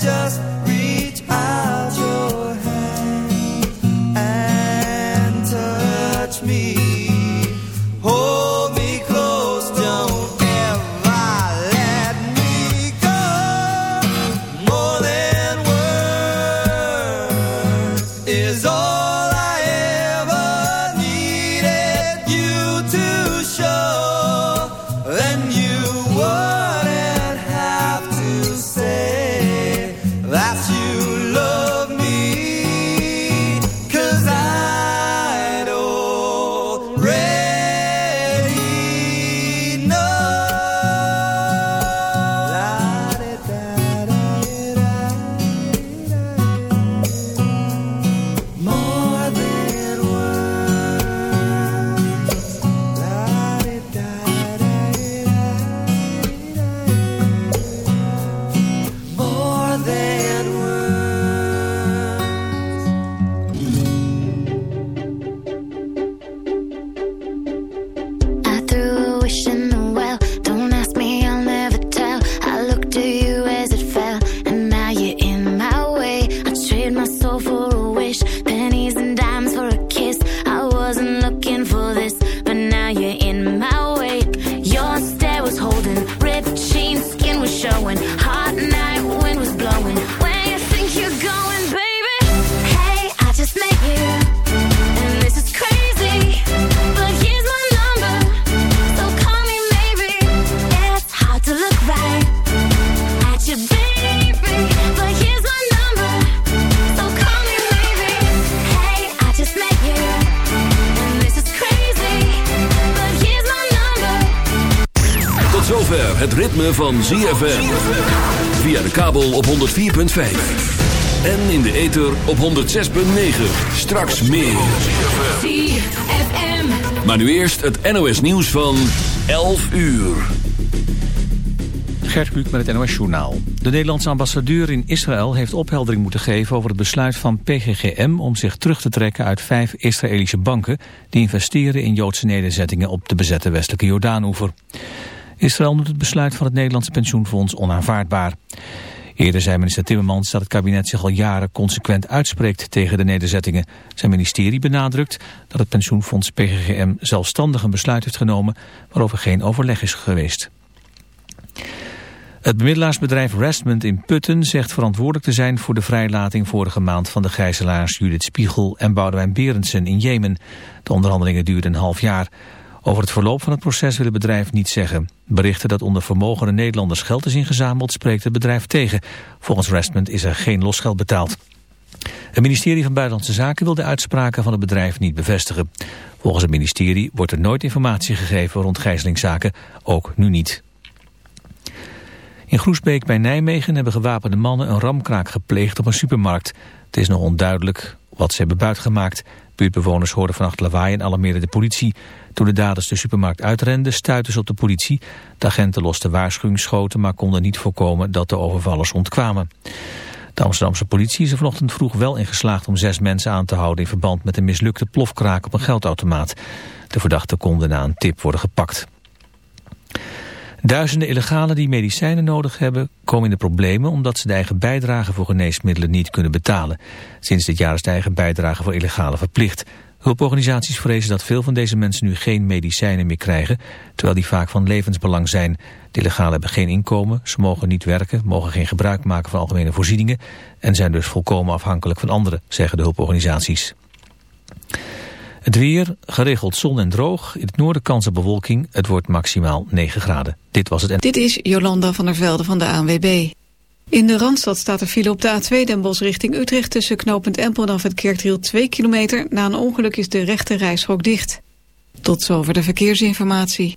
just van ZFM. Via de kabel op 104.5. En in de ether op 106.9. Straks meer. ZFM. Maar nu eerst het NOS nieuws van 11 uur. Gert Buuk met het NOS Journaal. De Nederlandse ambassadeur in Israël heeft opheldering moeten geven over het besluit van PGGM om zich terug te trekken uit vijf Israëlische banken die investeren in Joodse nederzettingen op de bezette westelijke Jordaanoever. Israël noemt het besluit van het Nederlandse pensioenfonds onaanvaardbaar. Eerder zei minister Timmermans dat het kabinet zich al jaren consequent uitspreekt tegen de nederzettingen. Zijn ministerie benadrukt dat het pensioenfonds PGGM zelfstandig een besluit heeft genomen waarover geen overleg is geweest. Het bemiddelaarsbedrijf Restment in Putten zegt verantwoordelijk te zijn voor de vrijlating vorige maand van de gijzelaars Judith Spiegel en Boudewijn Berendsen in Jemen. De onderhandelingen duurden een half jaar. Over het verloop van het proces wil het bedrijf niet zeggen. Berichten dat onder vermogende Nederlanders geld is ingezameld spreekt het bedrijf tegen. Volgens Restment is er geen losgeld betaald. Het ministerie van Buitenlandse Zaken wil de uitspraken van het bedrijf niet bevestigen. Volgens het ministerie wordt er nooit informatie gegeven rond gijzelingszaken, ook nu niet. In Groesbeek bij Nijmegen hebben gewapende mannen een ramkraak gepleegd op een supermarkt. Het is nog onduidelijk wat ze hebben buitgemaakt. Buurtbewoners hoorden vannacht lawaai en alarmeerden de politie. Toen de daders de supermarkt uitrenden, stuitten ze op de politie. De agenten losten waarschuwingsschoten, maar konden niet voorkomen dat de overvallers ontkwamen. De Amsterdamse politie is er vanochtend vroeg wel in geslaagd om zes mensen aan te houden in verband met een mislukte plofkraak op een geldautomaat. De verdachten konden na een tip worden gepakt. Duizenden illegalen die medicijnen nodig hebben komen in de problemen omdat ze de eigen bijdrage voor geneesmiddelen niet kunnen betalen. Sinds dit jaar is de eigen bijdrage voor illegalen verplicht. Hulporganisaties vrezen dat veel van deze mensen nu geen medicijnen meer krijgen, terwijl die vaak van levensbelang zijn. De illegalen hebben geen inkomen, ze mogen niet werken, mogen geen gebruik maken van algemene voorzieningen en zijn dus volkomen afhankelijk van anderen, zeggen de hulporganisaties. Het weer, geregeld zon en droog. In het noorden kans op bewolking. Het wordt maximaal 9 graden. Dit was het. Dit is Jolanda van der Velde van de ANWB. In de Randstad staat er file op de A2 Den Bosch richting Utrecht... tussen knooppunt Empel en af het Kerkdriel 2 kilometer. Na een ongeluk is de rechte reishok dicht. Tot zover de verkeersinformatie.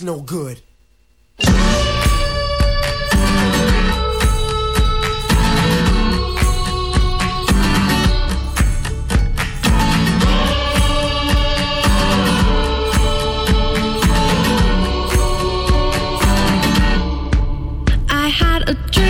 That's no good. I had a dream.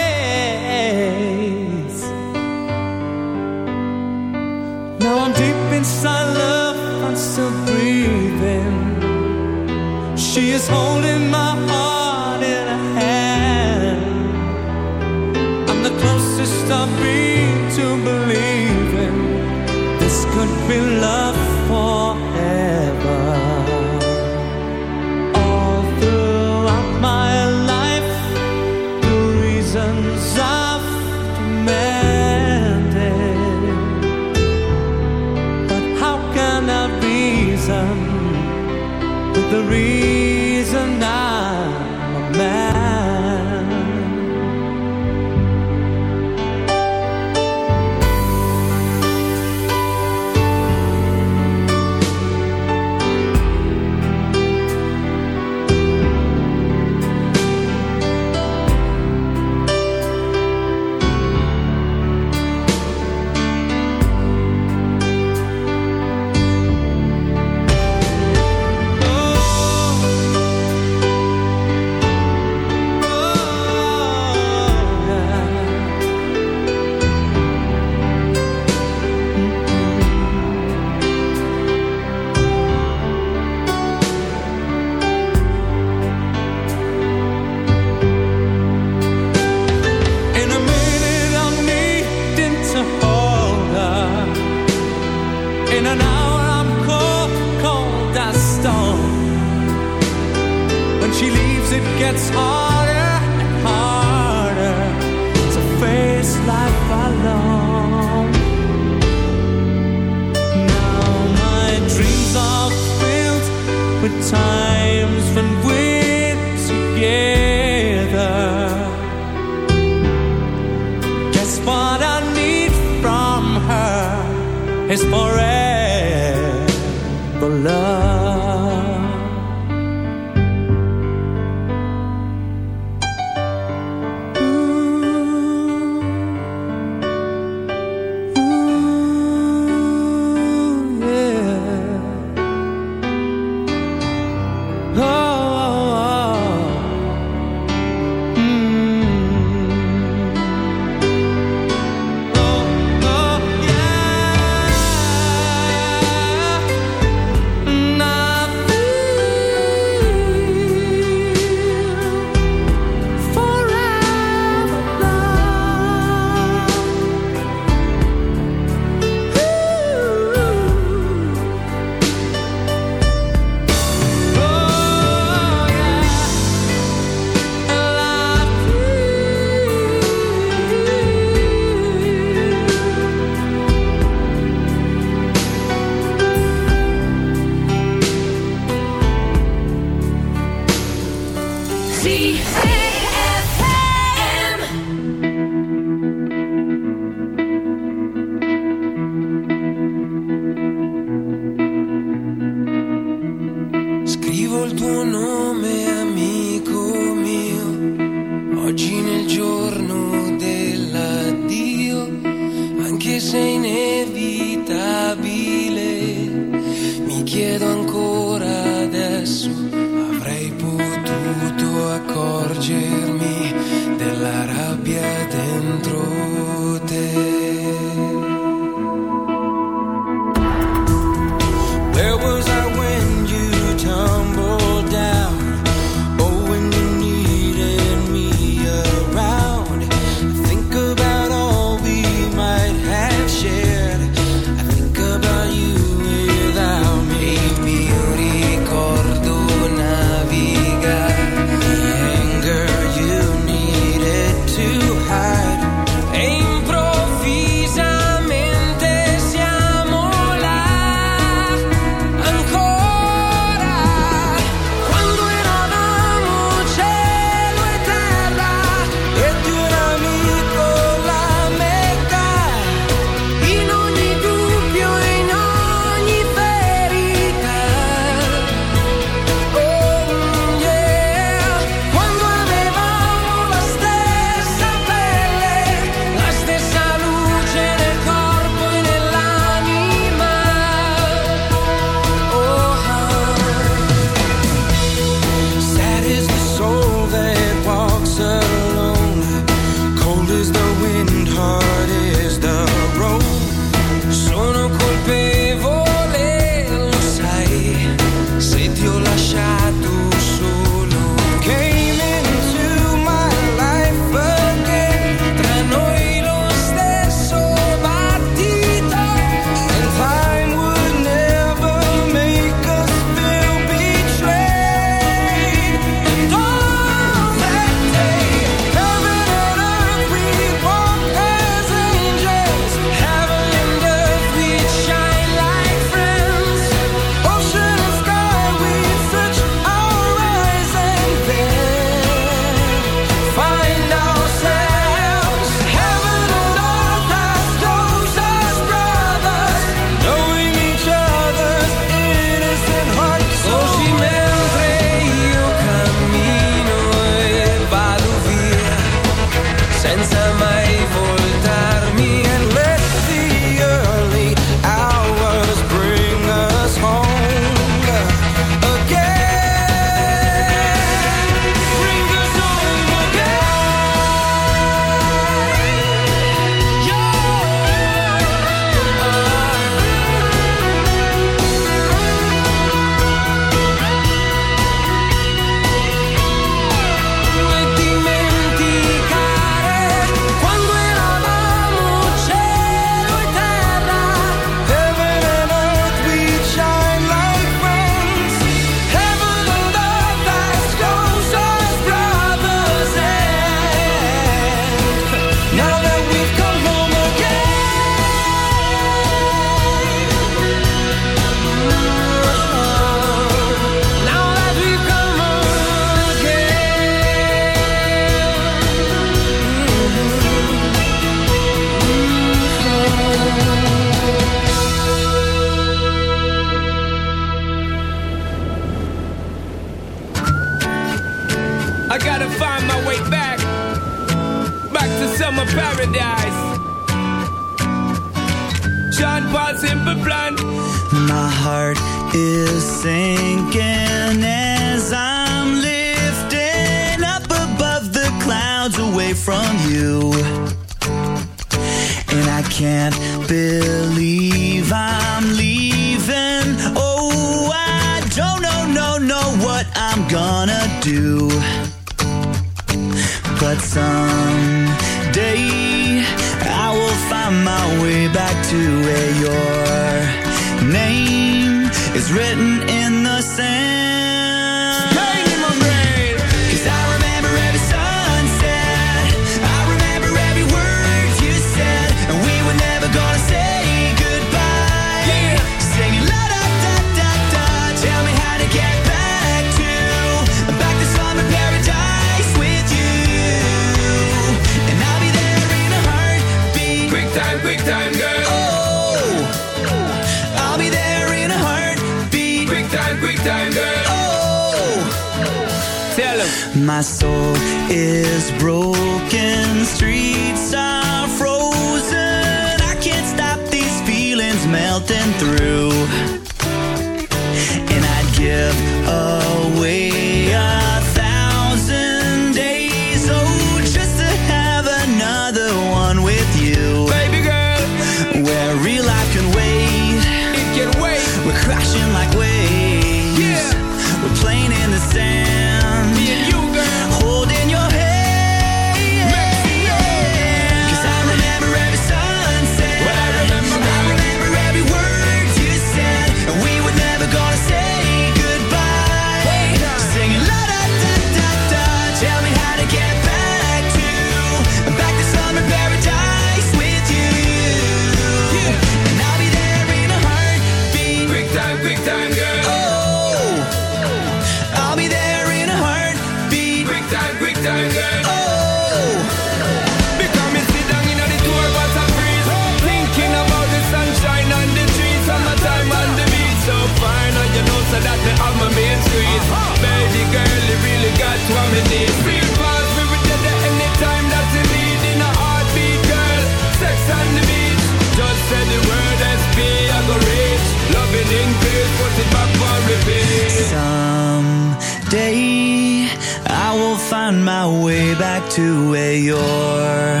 to where your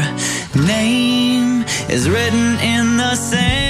name is written in the sand.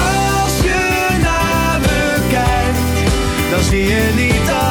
zie je niet dat.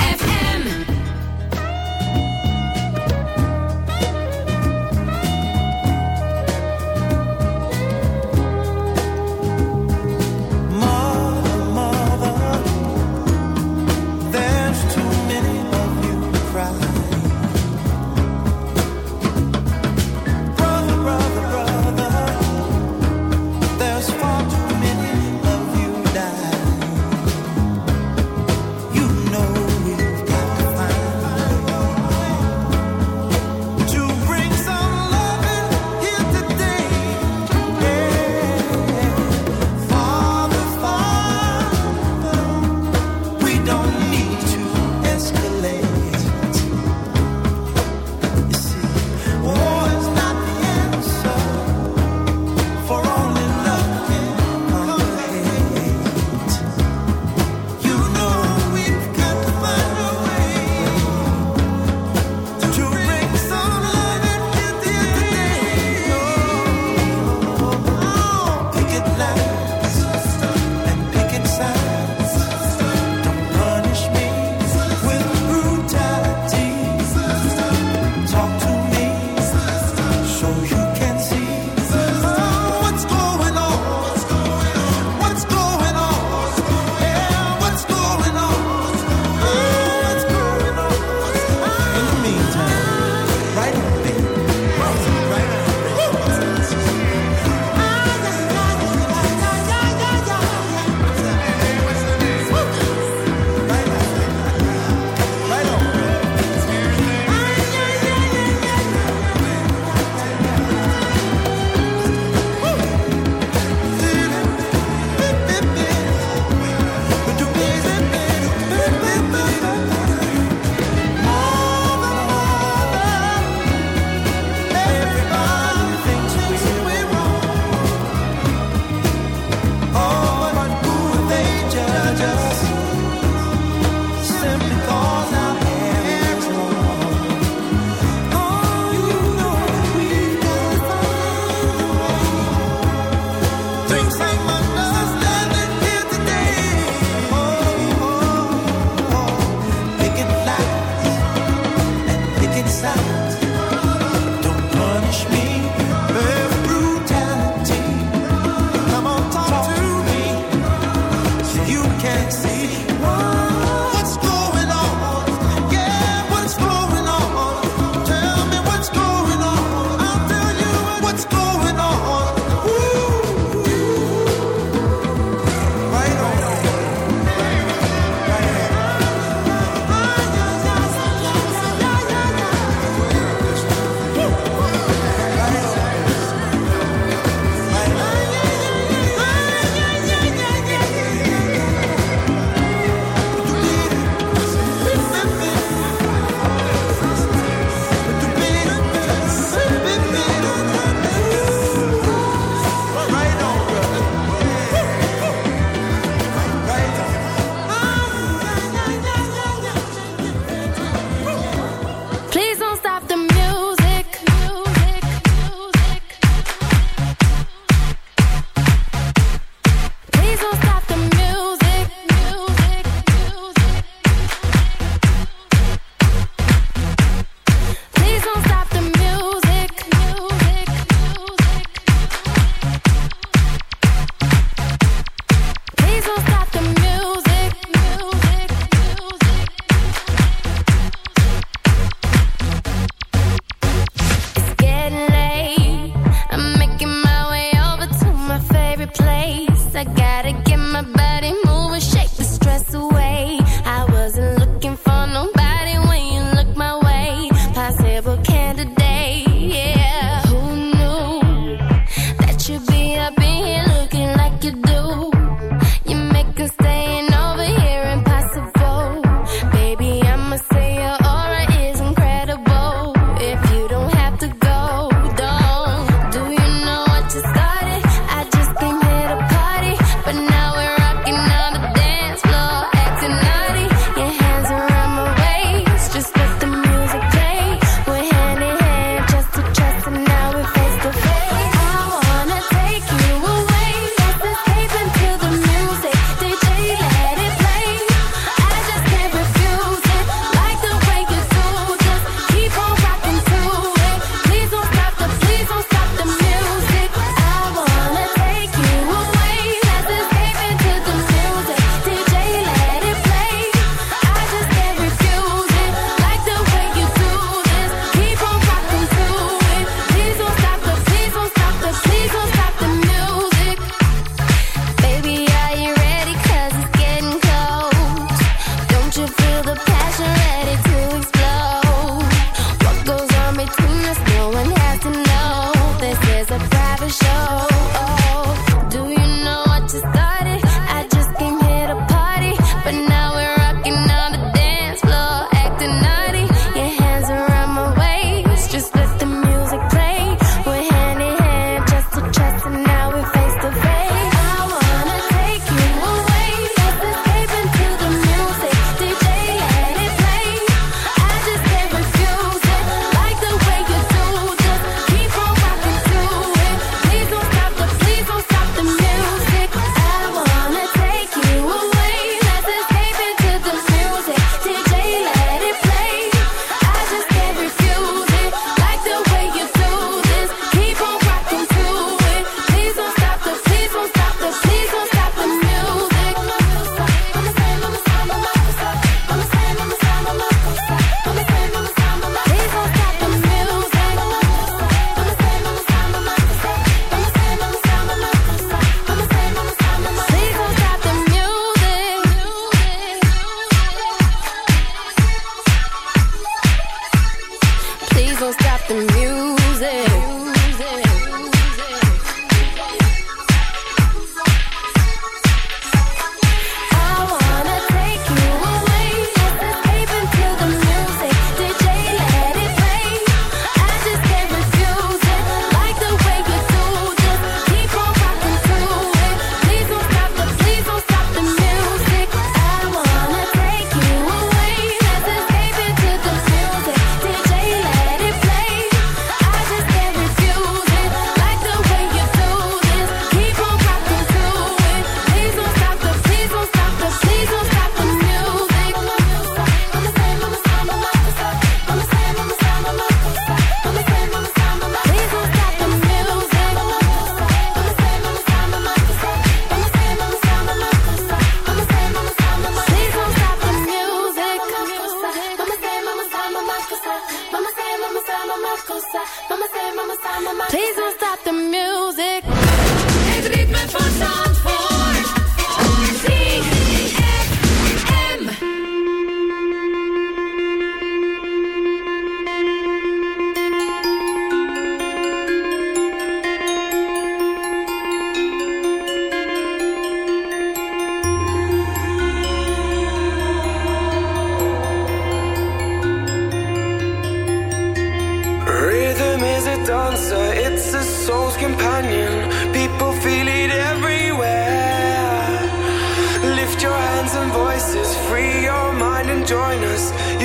join us.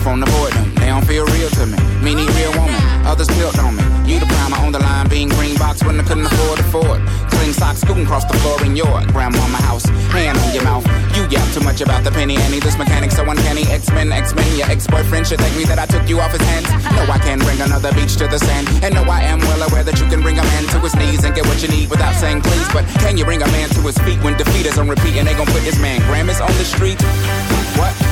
Microphone avoid them. They don't feel real to me. Me need oh, real woman. Others built on me. You the primer on the line, being green box when I couldn't afford to afford. Clean socks scooting across the floor in your grandmama house. Hand on your mouth. You yap too much about the penny Annie. This mechanic so uncanny. X-Men, X-Men. Your ex-boyfriend should thank me that I took you off his hands. No, I can bring another beach to the sand. And no, I am well aware that you can bring a man to his knees and get what you need without saying please. But can you bring a man to his feet when defeat is on repeat and they gon' put this man Grammys on the street? What?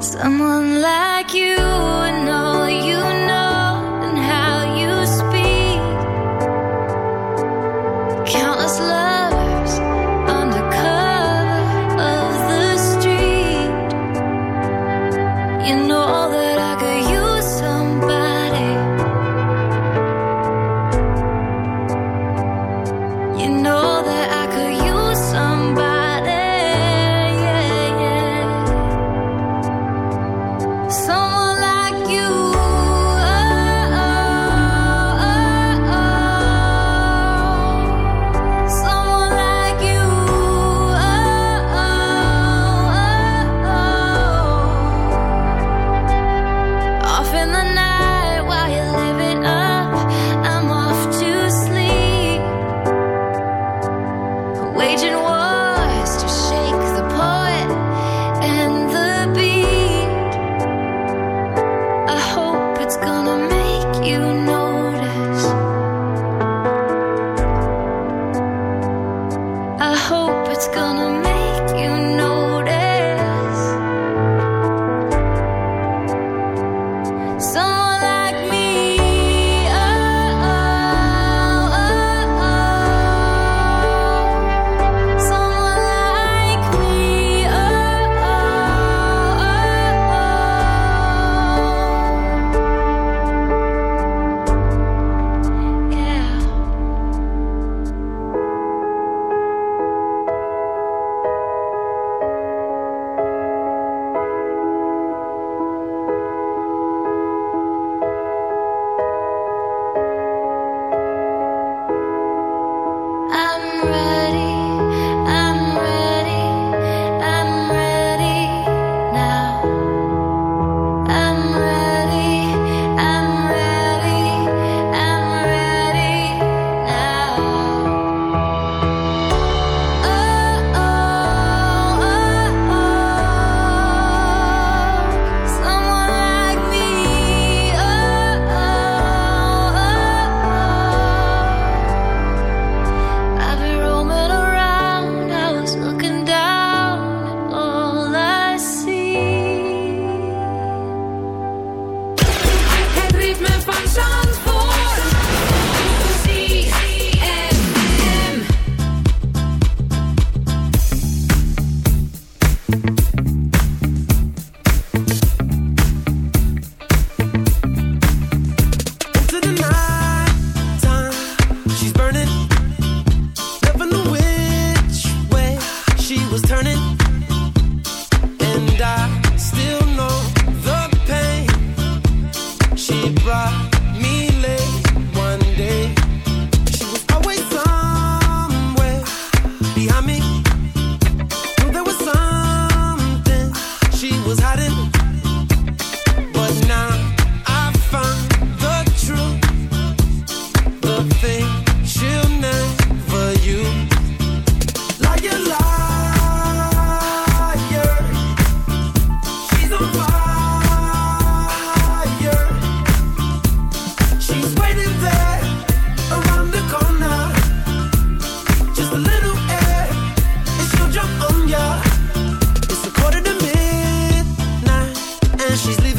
Someone like you would know she's leaving